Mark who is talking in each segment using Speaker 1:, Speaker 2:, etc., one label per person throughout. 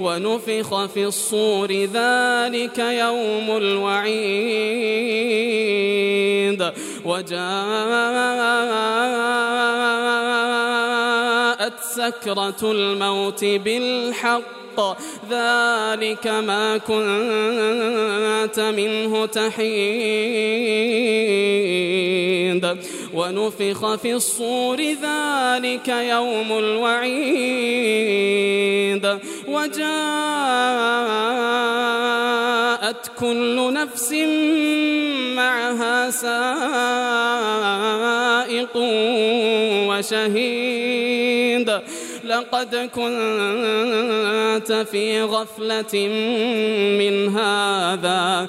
Speaker 1: ونفخ في الصور ذلك يوم الوعيد. وجاءت سكرة الموت بالحق ذلك ما كنت منه تحيد. ونفخ في الصور ذلك يوم الوعيد. وجاءت كل نفس معها سائق وشهيد. لقد كنت في غفلة من هذا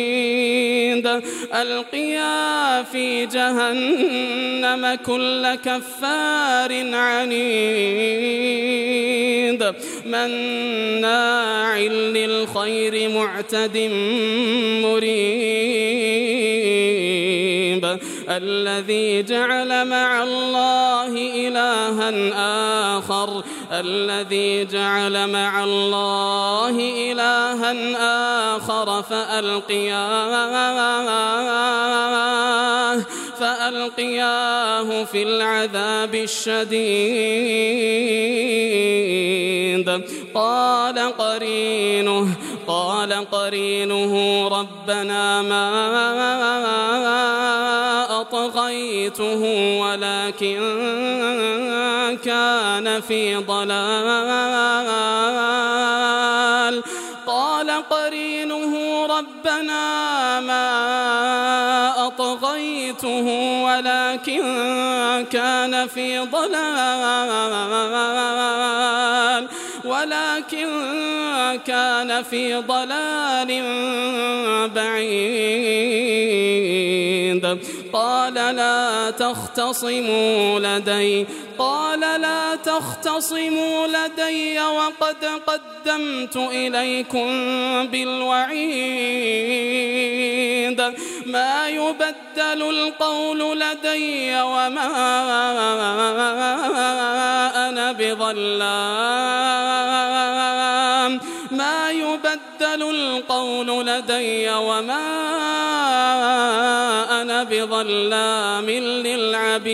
Speaker 1: ألقيا في جهنم كل كفار عنيد. مناع للخير معتد مريب الذي جعل مع الله إلها آخر الذي جعل مع الله إلها آخر فألقياه فألقياه في العذاب الشديد. قال قرينه قال قرينه ربنا ما أطغيته ولكن كان في ضلال. قال قرينه ربنا ما أطغيته ولكن كان في ضلال. ولكن كان في ضلال بعيد. قال لا تختصموا لدي قال لا تختصموا لدي وقد قدمت إليكم بالوعيد. ما يبدل القول لدي وما أنا بظلام. ما يبدل القول لدي وما بظلام للعبيد.